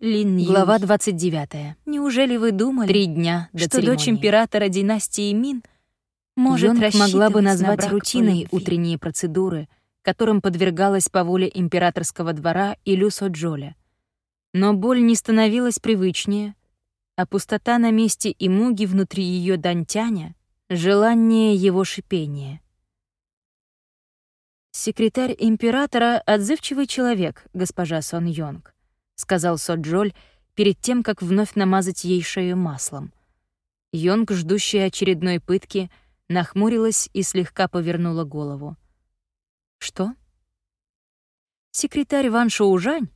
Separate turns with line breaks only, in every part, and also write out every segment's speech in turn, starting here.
Лин Юй.
Глава 29.
Неужели вы думали,
Три дня до
что
церемонии.
дочь императора династии Мин может
Йонг могла бы
на
назвать
по
рутиной утренние процедуры, которым подвергалась по воле императорского двора и Люсо Джоля. Но боль не становилась привычнее, а пустота на месте и муги внутри ее дантяня — желание его шипения. «Секретарь императора — отзывчивый человек, госпожа Сон Йонг», — сказал Со Джоль перед тем, как вновь намазать ей шею маслом. Йонг, ждущая очередной пытки, нахмурилась и слегка повернула голову. «Что?» «Секретарь Ван Шоужань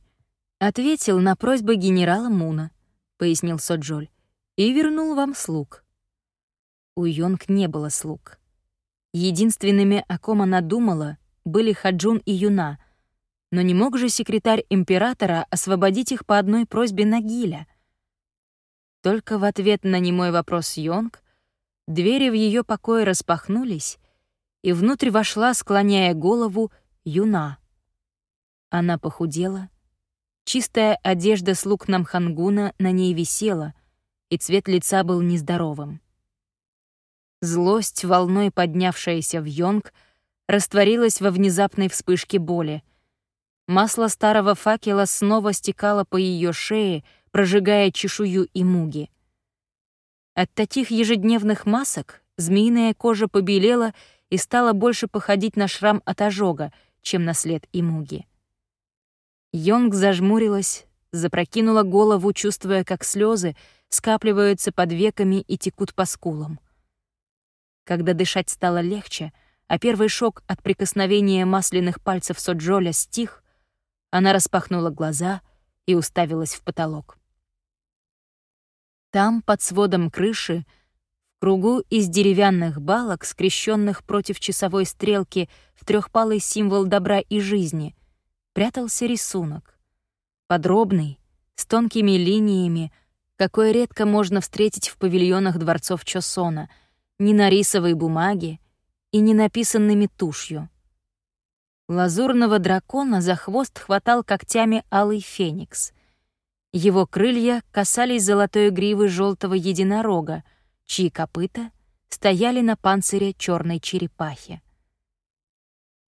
ответил на просьбы генерала Муна», — пояснил Соджоль, «и вернул вам слуг». У Йонг не было слуг. Единственными, о ком она думала, были Хаджун и Юна, но не мог же секретарь императора освободить их по одной просьбе Нагиля. Только в ответ на немой вопрос Йонг двери в ее покое распахнулись, и внутрь вошла, склоняя голову, Юна. Она похудела, чистая одежда слуг Намхангуна на ней висела, и цвет лица был нездоровым. Злость, волной поднявшаяся в Йонг, растворилась во внезапной вспышке боли. Масло старого факела снова стекало по ее шее, прожигая чешую и муги. От таких ежедневных масок змеиная кожа побелела и стала больше походить на шрам от ожога, чем на след и муги. Йонг зажмурилась, запрокинула голову, чувствуя, как слезы скапливаются под веками и текут по скулам. Когда дышать стало легче, а первый шок от прикосновения масляных пальцев Соджоля стих, она распахнула глаза и уставилась в потолок. Там, под сводом крыши, в кругу из деревянных балок, скрещенных против часовой стрелки в трехпалый символ добра и жизни, прятался рисунок. Подробный, с тонкими линиями, какой редко можно встретить в павильонах дворцов Чосона, не на рисовой бумаге и не написанными тушью. Лазурного дракона за хвост хватал когтями алый феникс. Его крылья касались золотой гривы желтого единорога, чьи копыта стояли на панцире черной черепахи.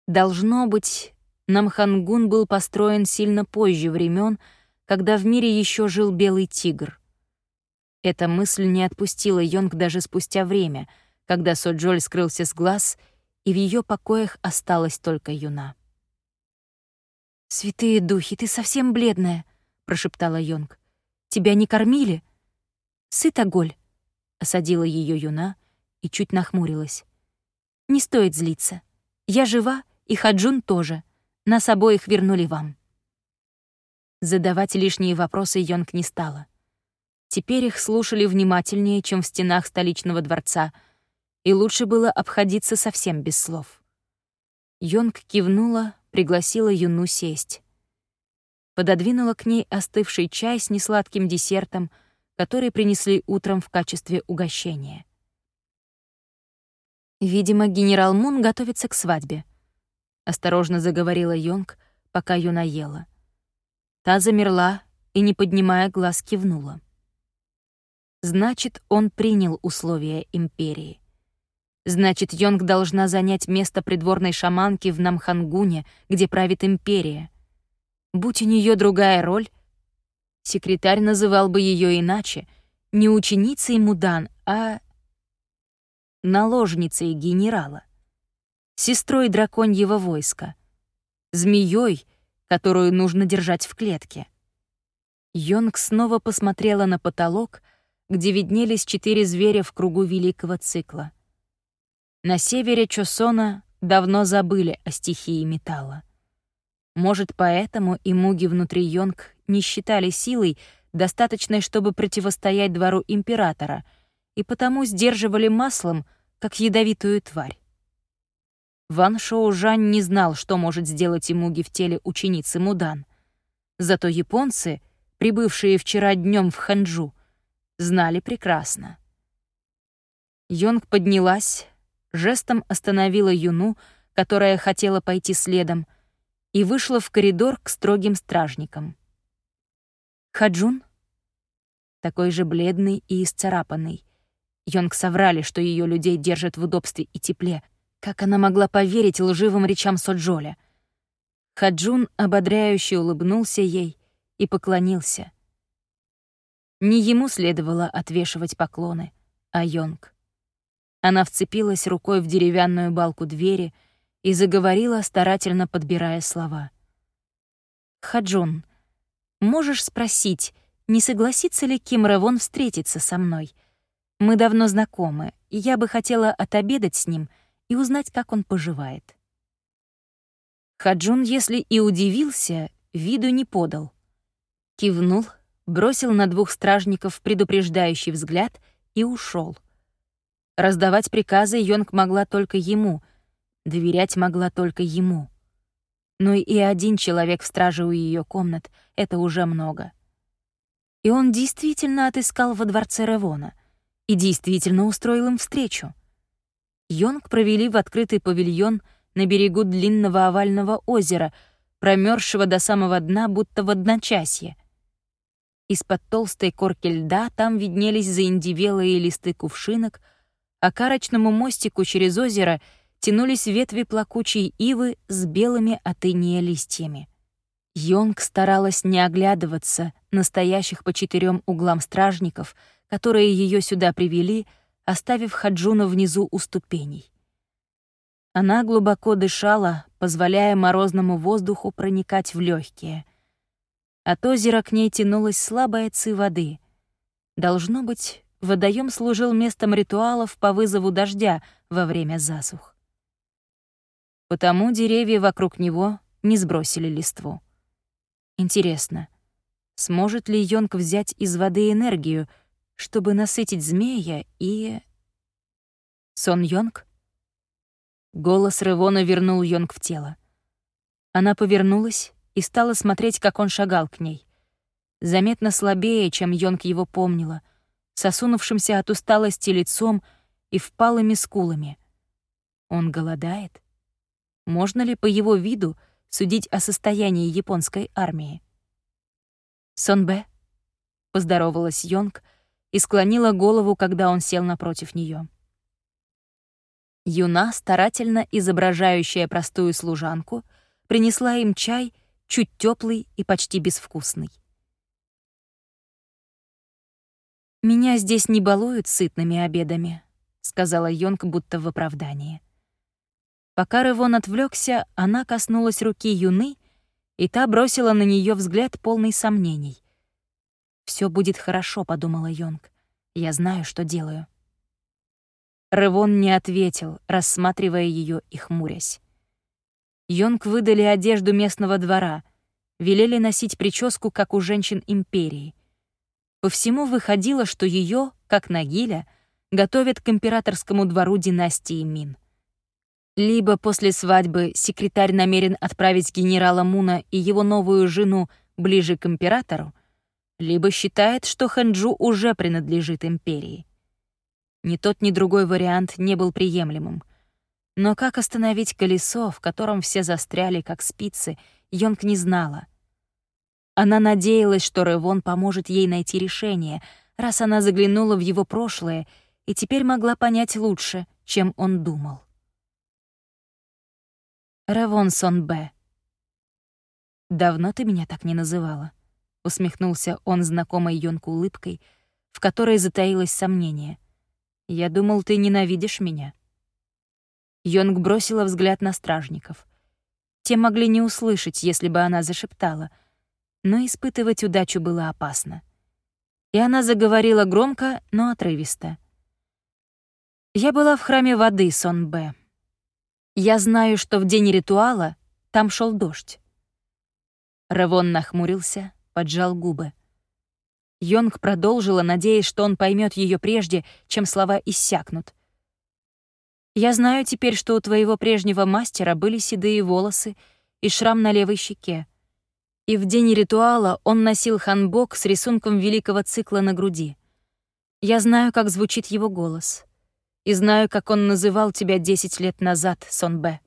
Должно быть, Намхангун был построен сильно позже времен, когда в мире еще жил белый тигр. Эта мысль не отпустила Йонг даже спустя время, когда Соджоль скрылся с глаз, и в ее покоях осталась только Юна. «Святые духи, ты совсем бледная», — прошептала Йонг. «Тебя не кормили?» «Сыта, Голь», — осадила ее Юна и чуть нахмурилась. «Не стоит злиться. Я жива, и Хаджун тоже. Нас обоих вернули вам». Задавать лишние вопросы Йонг не стала. Теперь их слушали внимательнее, чем в стенах столичного дворца, и лучше было обходиться совсем без слов. Йонг кивнула, пригласила Юну сесть. Пододвинула к ней остывший чай с несладким десертом, который принесли утром в качестве угощения. «Видимо, генерал Мун готовится к свадьбе», — осторожно заговорила Йонг, пока Юна ела. Та замерла и, не поднимая глаз, кивнула. Значит, он принял условия Империи. Значит, Йонг должна занять место придворной шаманки в Намхангуне, где правит Империя. Будь у нее другая роль, секретарь называл бы ее иначе, не ученицей Мудан, а наложницей генерала, сестрой драконьего войска, змеей, которую нужно держать в клетке. Йонг снова посмотрела на потолок, где виднелись четыре зверя в кругу великого цикла. На севере Чосона давно забыли о стихии металла. Может, поэтому и муги внутри Йонг не считали силой, достаточной, чтобы противостоять двору императора, и потому сдерживали маслом, как ядовитую тварь. Ван Шоу Жань не знал, что может сделать и муги в теле ученицы Мудан. Зато японцы, прибывшие вчера днем в Ханчжу, знали прекрасно. Йонг поднялась, жестом остановила Юну, которая хотела пойти следом, и вышла в коридор к строгим стражникам. Хаджун? Такой же бледный и исцарапанный. Йонг соврали, что ее людей держат в удобстве и тепле. Как она могла поверить лживым речам Соджоля? Хаджун ободряюще улыбнулся ей и поклонился. Не ему следовало отвешивать поклоны, а Йонг. Она вцепилась рукой в деревянную балку двери и заговорила, старательно подбирая слова. «Хаджун, можешь спросить, не согласится ли Ким Равон встретиться со мной? Мы давно знакомы, и я бы хотела отобедать с ним и узнать, как он поживает». Хаджун, если и удивился, виду не подал. Кивнул, бросил на двух стражников предупреждающий взгляд и ушел. Раздавать приказы Йонг могла только ему, доверять могла только ему. Но и один человек в страже у ее комнат — это уже много. И он действительно отыскал во дворце Ревона и действительно устроил им встречу. Йонг провели в открытый павильон — на берегу длинного овального озера, промерзшего до самого дна, будто в одночасье. Из-под толстой корки льда там виднелись заиндивелые листы кувшинок, а к арочному мостику через озеро тянулись ветви плакучей ивы с белыми от листьями. Йонг старалась не оглядываться настоящих по четырем углам стражников, которые ее сюда привели, оставив Хаджуна внизу у ступеней. Она глубоко дышала, позволяя морозному воздуху проникать в легкие. От озера к ней тянулась слабая ци воды. Должно быть, водоем служил местом ритуалов по вызову дождя во время засух. Потому деревья вокруг него не сбросили листву. Интересно, сможет ли Йонг взять из воды энергию, чтобы насытить змея и... Сон Йонг? Голос Ревона вернул Йонг в тело. Она повернулась и стала смотреть, как он шагал к ней. Заметно слабее, чем Йонг его помнила, сосунувшимся от усталости лицом и впалыми скулами. Он голодает? Можно ли по его виду судить о состоянии японской армии? «Сонбе?» — поздоровалась Йонг и склонила голову, когда он сел напротив нее. Юна, старательно изображающая простую служанку, принесла им чай, чуть теплый и почти безвкусный. «Меня здесь не балуют сытными обедами», — сказала Йонг будто в оправдании. Пока Ревон отвлекся, она коснулась руки Юны, и та бросила на нее взгляд полный сомнений. Все будет хорошо», — подумала Йонг. «Я знаю, что делаю». Ревон не ответил, рассматривая ее и хмурясь. Йонг выдали одежду местного двора, велели носить прическу, как у женщин империи. По всему выходило, что ее, как Нагиля, готовят к императорскому двору династии Мин. Либо после свадьбы секретарь намерен отправить генерала Муна и его новую жену ближе к императору, либо считает, что Ханджу уже принадлежит империи. Ни тот, ни другой вариант не был приемлемым. Но как остановить колесо, в котором все застряли, как спицы, Йонг не знала. Она надеялась, что Ревон поможет ей найти решение, раз она заглянула в его прошлое и теперь могла понять лучше, чем он думал. «Ревон Сон Б. «Давно ты меня так не называла?» — усмехнулся он знакомой Йонку улыбкой, в которой затаилось сомнение. Я думал, ты ненавидишь меня». Йонг бросила взгляд на стражников. Те могли не услышать, если бы она зашептала, но испытывать удачу было опасно. И она заговорила громко, но отрывисто. «Я была в храме воды, Сон Б. Я знаю, что в день ритуала там шел дождь». Равон нахмурился, поджал губы. Йонг продолжила, надеясь, что он поймет ее прежде, чем слова иссякнут. «Я знаю теперь, что у твоего прежнего мастера были седые волосы и шрам на левой щеке. И в день ритуала он носил ханбок с рисунком великого цикла на груди. Я знаю, как звучит его голос. И знаю, как он называл тебя десять лет назад, Сонбе».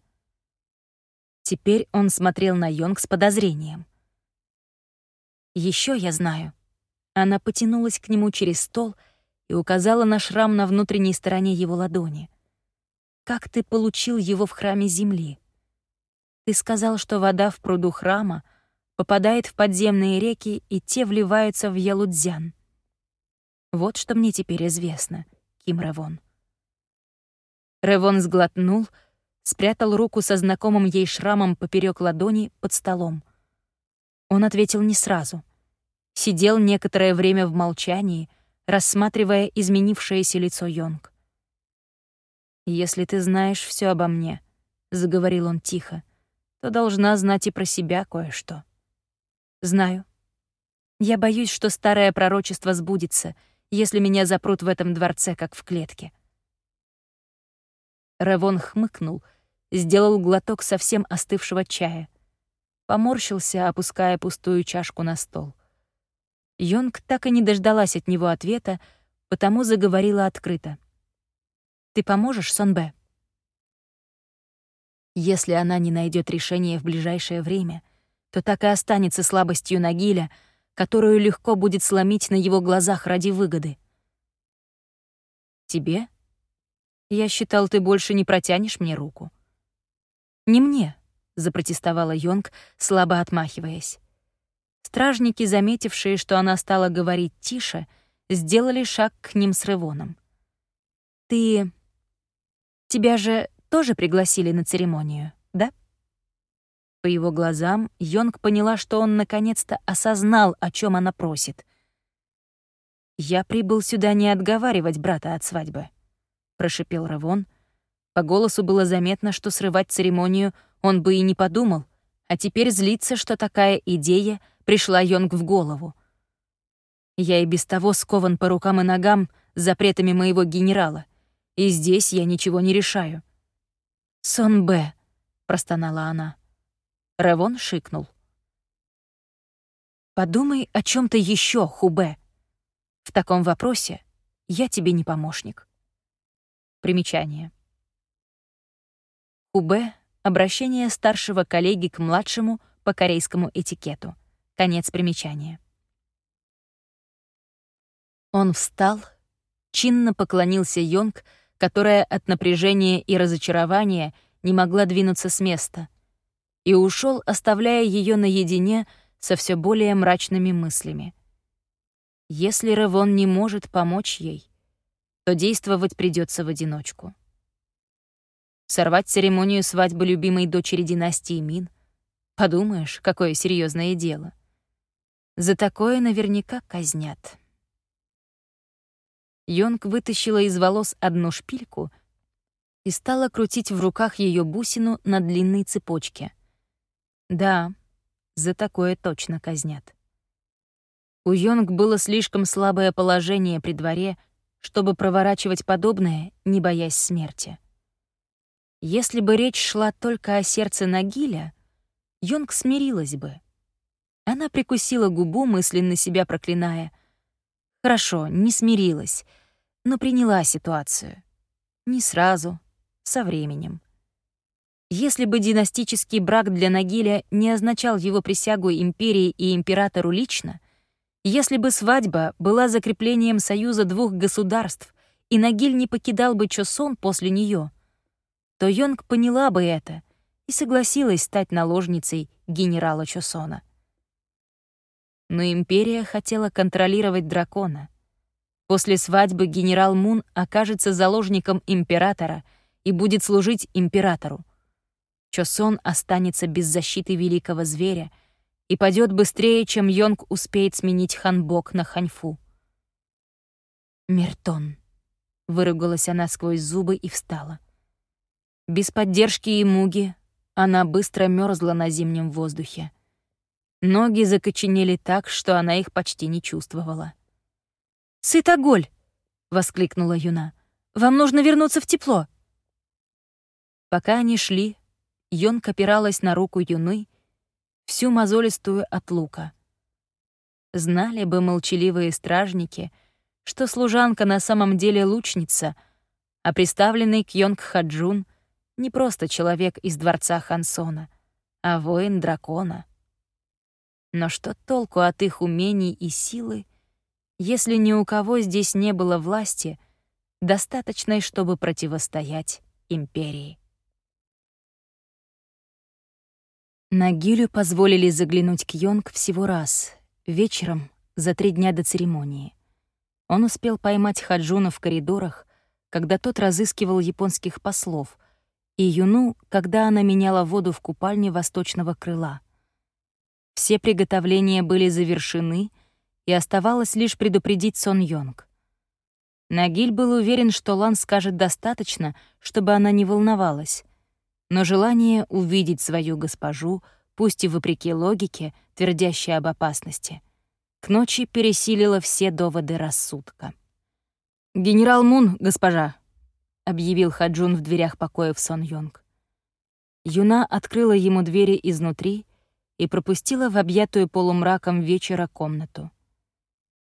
Теперь он смотрел на Йонг с подозрением. Еще я знаю», Она потянулась к нему через стол и указала на шрам на внутренней стороне его ладони. «Как ты получил его в храме земли? Ты сказал, что вода в пруду храма попадает в подземные реки, и те вливаются в Ялудзян. Вот что мне теперь известно, Ким Ревон». Ревон сглотнул, спрятал руку со знакомым ей шрамом поперек ладони под столом. Он ответил не сразу. Сидел некоторое время в молчании, рассматривая изменившееся лицо Йонг. «Если ты знаешь все обо мне», — заговорил он тихо, «то должна знать и про себя кое-что». «Знаю. Я боюсь, что старое пророчество сбудется, если меня запрут в этом дворце, как в клетке». Равон хмыкнул, сделал глоток совсем остывшего чая. Поморщился, опуская пустую чашку на стол. Йонг так и не дождалась от него ответа, потому заговорила открыто. «Ты поможешь, Сонбе?» Если она не найдет решения в ближайшее время, то так и останется слабостью Нагиля, которую легко будет сломить на его глазах ради выгоды. «Тебе?» Я считал, ты больше не протянешь мне руку. Не мне, запротестовала Йонг, слабо отмахиваясь. Стражники, заметившие, что она стала говорить тише, сделали шаг к ним с Ревоном. «Ты... тебя же тоже пригласили на церемонию, да?» По его глазам Йонг поняла, что он наконец-то осознал, о чем она просит. «Я прибыл сюда не отговаривать брата от свадьбы. — прошипел Равон. По голосу было заметно, что срывать церемонию он бы и не подумал, а теперь злится, что такая идея пришла Йонг в голову. Я и без того скован по рукам и ногам запретами моего генерала, и здесь я ничего не решаю. «Сон Б», — простонала она. Равон шикнул. «Подумай о чем то еще, Хубе. В таком вопросе я тебе не помощник». Примечание. УБ — обращение старшего коллеги к младшему по корейскому этикету. Конец примечания. Он встал, чинно поклонился Йонг, которая от напряжения и разочарования не могла двинуться с места, и ушел, оставляя ее наедине со все более мрачными мыслями. Если Ревон не может помочь ей, то действовать придется в одиночку. Сорвать церемонию свадьбы любимой дочери династии Мин? Подумаешь, какое серьезное дело. За такое наверняка казнят. Йонг вытащила из волос одну шпильку и стала крутить в руках ее бусину на длинной цепочке. Да, за такое точно казнят. У Йонг было слишком слабое положение при дворе, чтобы проворачивать подобное, не боясь смерти. Если бы речь шла только о сердце Нагиля, Йонг смирилась бы. Она прикусила губу, мысленно себя проклиная. Хорошо, не смирилась, но приняла ситуацию. Не сразу, со временем. Если бы династический брак для Нагиля не означал его присягу империи и императору лично, если бы свадьба была закреплением союза двух государств, и Нагиль не покидал бы Чосон после нее, то Йонг поняла бы это и согласилась стать наложницей генерала Чосона. Но империя хотела контролировать дракона. После свадьбы генерал Мун окажется заложником императора и будет служить императору. Чосон останется без защиты великого зверя — и падет быстрее, чем Йонг успеет сменить ханбок на ханьфу. «Мертон», — выругалась она сквозь зубы и встала. Без поддержки и муги она быстро мерзла на зимнем воздухе. Ноги закоченели так, что она их почти не чувствовала. «Сытоголь!» — воскликнула Юна. «Вам нужно вернуться в тепло!» Пока они шли, Йонг опиралась на руку Юны всю мозолистую от лука. Знали бы молчаливые стражники, что служанка на самом деле лучница, а приставленный к Йонг Хаджун не просто человек из дворца Хансона, а воин дракона. Но что толку от их умений и силы, если ни у кого здесь не было власти, достаточной, чтобы противостоять империи. Нагилю позволили заглянуть к Йонг всего раз, вечером, за три дня до церемонии. Он успел поймать Хаджуна в коридорах, когда тот разыскивал японских послов, и Юну, когда она меняла воду в купальне восточного крыла. Все приготовления были завершены, и оставалось лишь предупредить Сон Йонг. Нагиль был уверен, что Лан скажет достаточно, чтобы она не волновалась, но желание увидеть свою госпожу, пусть и вопреки логике, твердящей об опасности, к ночи пересилило все доводы рассудка. «Генерал Мун, госпожа», — объявил Хаджун в дверях покоев Сон Йонг. Юна открыла ему двери изнутри и пропустила в объятую полумраком вечера комнату.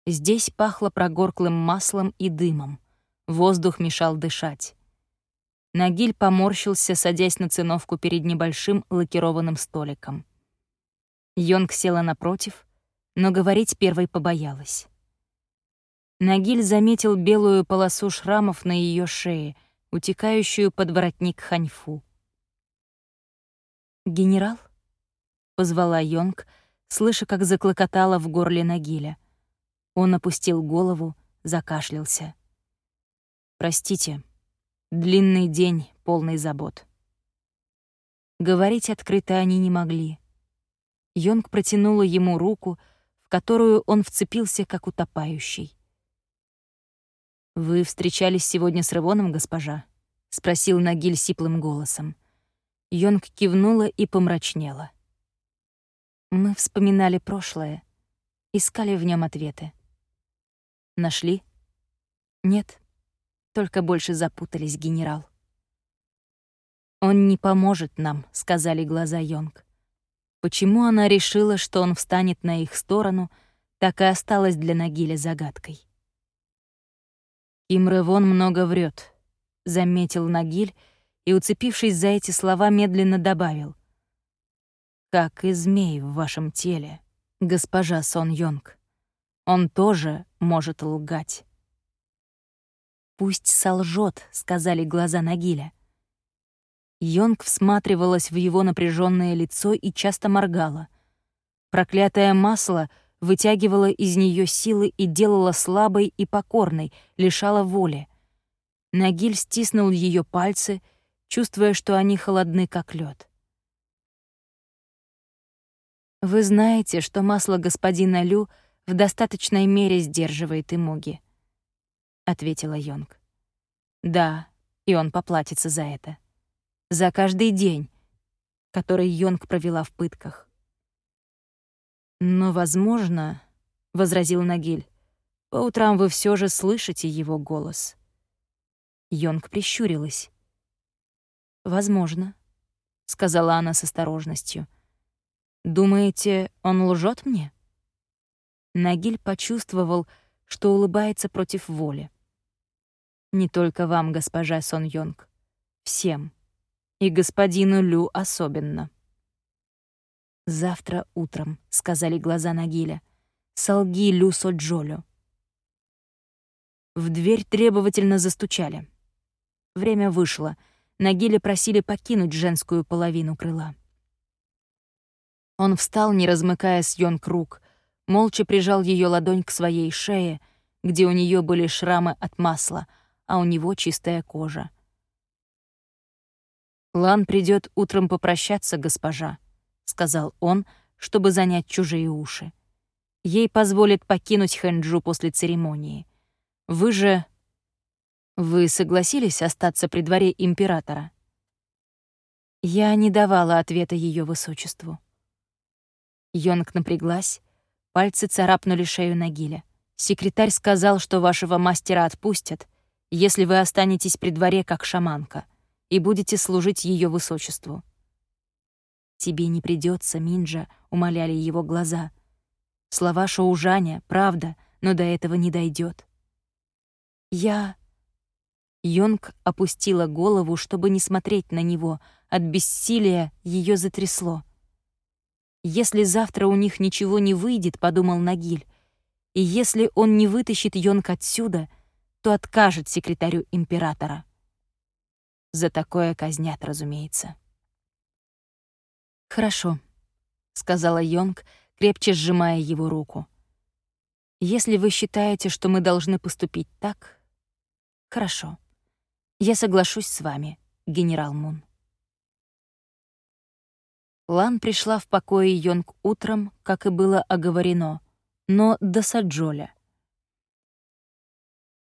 Здесь пахло прогорклым маслом и дымом, воздух мешал дышать. Нагиль поморщился, садясь на циновку перед небольшим лакированным столиком. Йонг села напротив, но говорить первой побоялась. Нагиль заметил белую полосу шрамов на ее шее, утекающую под воротник ханьфу. «Генерал?» — позвала Йонг, слыша, как заклокотала в горле Нагиля. Он опустил голову, закашлялся. «Простите», Длинный день, полный забот. Говорить открыто они не могли. Йонг протянула ему руку, в которую он вцепился, как утопающий. «Вы встречались сегодня с Рывоном, госпожа?» — спросил Нагиль сиплым голосом. Йонг кивнула и помрачнела. Мы вспоминали прошлое, искали в нем ответы. Нашли? Нет. Только больше запутались, генерал. «Он не поможет нам», — сказали глаза Йонг. Почему она решила, что он встанет на их сторону, так и осталось для Нагиля загадкой. «Им Ревон много врет, заметил Нагиль и, уцепившись за эти слова, медленно добавил. «Как и змей в вашем теле, госпожа Сон Йонг. Он тоже может лгать». «Пусть солжет», — сказали глаза Нагиля. Йонг всматривалась в его напряженное лицо и часто моргала. Проклятое масло вытягивало из нее силы и делало слабой и покорной, лишало воли. Нагиль стиснул ее пальцы, чувствуя, что они холодны, как лед. «Вы знаете, что масло господина Лю в достаточной мере сдерживает имуги», — ответила Йонг. «Да, и он поплатится за это. За каждый день, который Йонг провела в пытках». «Но, возможно, — возразил Нагиль, — по утрам вы все же слышите его голос». Йонг прищурилась. «Возможно», — сказала она с осторожностью. «Думаете, он лжет мне?» Нагиль почувствовал, что улыбается против воли. Не только вам, госпожа Сон Йонг. Всем. И господину Лю особенно. «Завтра утром», — сказали глаза Нагиля. «Солги Лю Соджолю». В дверь требовательно застучали. Время вышло. Нагиля просили покинуть женскую половину крыла. Он встал, не размыкая с Йонг рук, молча прижал ее ладонь к своей шее, где у нее были шрамы от масла — а у него чистая кожа. «Лан придет утром попрощаться, госпожа», — сказал он, чтобы занять чужие уши. «Ей позволят покинуть Хэнджу после церемонии. Вы же...» «Вы согласились остаться при дворе императора?» Я не давала ответа ее высочеству. Йонг напряглась, пальцы царапнули шею Нагиля. Секретарь сказал, что вашего мастера отпустят, если вы останетесь при дворе как шаманка и будете служить ее высочеству. «Тебе не придется, Минджа», — умоляли его глаза. Слова Шоужаня, правда, но до этого не дойдет. «Я...» Йонг опустила голову, чтобы не смотреть на него. От бессилия ее затрясло. «Если завтра у них ничего не выйдет», — подумал Нагиль, и если он не вытащит Йонг отсюда, то откажет секретарю императора. За такое казнят, разумеется. «Хорошо», — сказала Йонг, крепче сжимая его руку. «Если вы считаете, что мы должны поступить так, хорошо. Я соглашусь с вами, генерал Мун». Лан пришла в покое Йонг утром, как и было оговорено, но до Саджоля.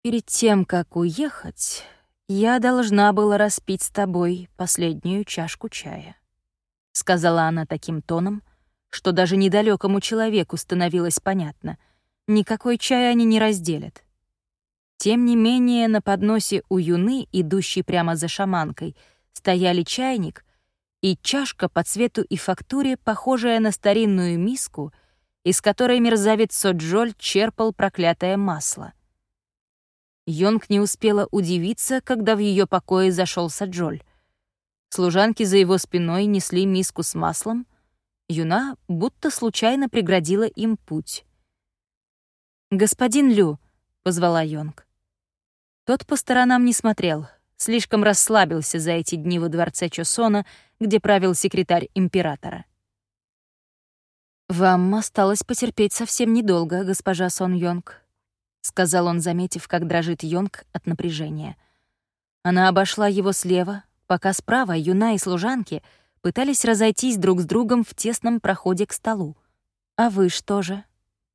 «Перед тем, как уехать, я должна была распить с тобой последнюю чашку чая», — сказала она таким тоном, что даже недалекому человеку становилось понятно, никакой чай они не разделят. Тем не менее, на подносе у юны, идущей прямо за шаманкой, стояли чайник — и чашка по цвету и фактуре, похожая на старинную миску, из которой мерзавец Соджоль черпал проклятое масло. Йонг не успела удивиться, когда в ее покое зашел Саджоль. Служанки за его спиной несли миску с маслом. Юна будто случайно преградила им путь. «Господин Лю», — позвала Йонг. Тот по сторонам не смотрел, слишком расслабился за эти дни во дворце Чосона — где правил секретарь императора. «Вам осталось потерпеть совсем недолго, госпожа Сон Йонг», — сказал он, заметив, как дрожит Йонг от напряжения. Она обошла его слева, пока справа Юна и служанки пытались разойтись друг с другом в тесном проходе к столу. «А вы что же?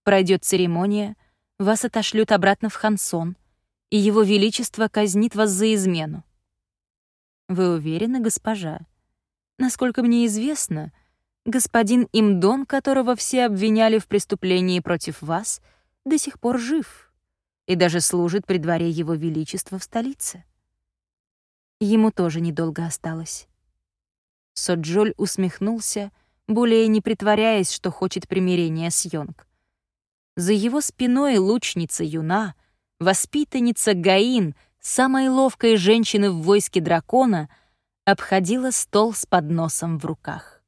Пройдет церемония, вас отошлют обратно в Хансон, и его величество казнит вас за измену». «Вы уверены, госпожа?» Насколько мне известно, господин Имдон, которого все обвиняли в преступлении против вас, до сих пор жив и даже служит при дворе его величества в столице. Ему тоже недолго осталось. Соджоль усмехнулся, более не притворяясь, что хочет примирения с Йонг. За его спиной лучница Юна, воспитанница Гаин, самой ловкой женщины в войске дракона — обходила стол с подносом в руках.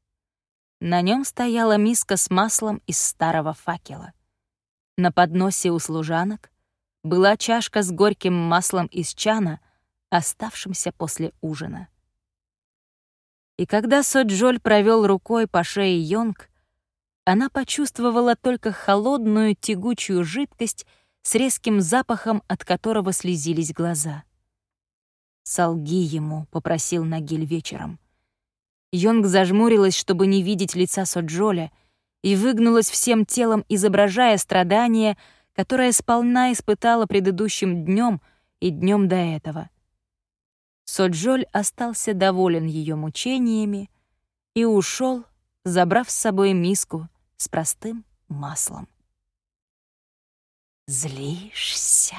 На нем стояла миска с маслом из старого факела. На подносе у служанок была чашка с горьким маслом из чана, оставшимся после ужина. И когда Соджоль провел рукой по шее Йонг, она почувствовала только холодную тягучую жидкость с резким запахом, от которого слезились глаза. «Солги ему», — попросил Нагиль вечером. Йонг зажмурилась, чтобы не видеть лица Соджоля, и выгнулась всем телом, изображая страдания, которое сполна испытала предыдущим днем и днем до этого. Соджоль остался доволен ее мучениями и ушел, забрав с собой миску с простым маслом. «Злишься?»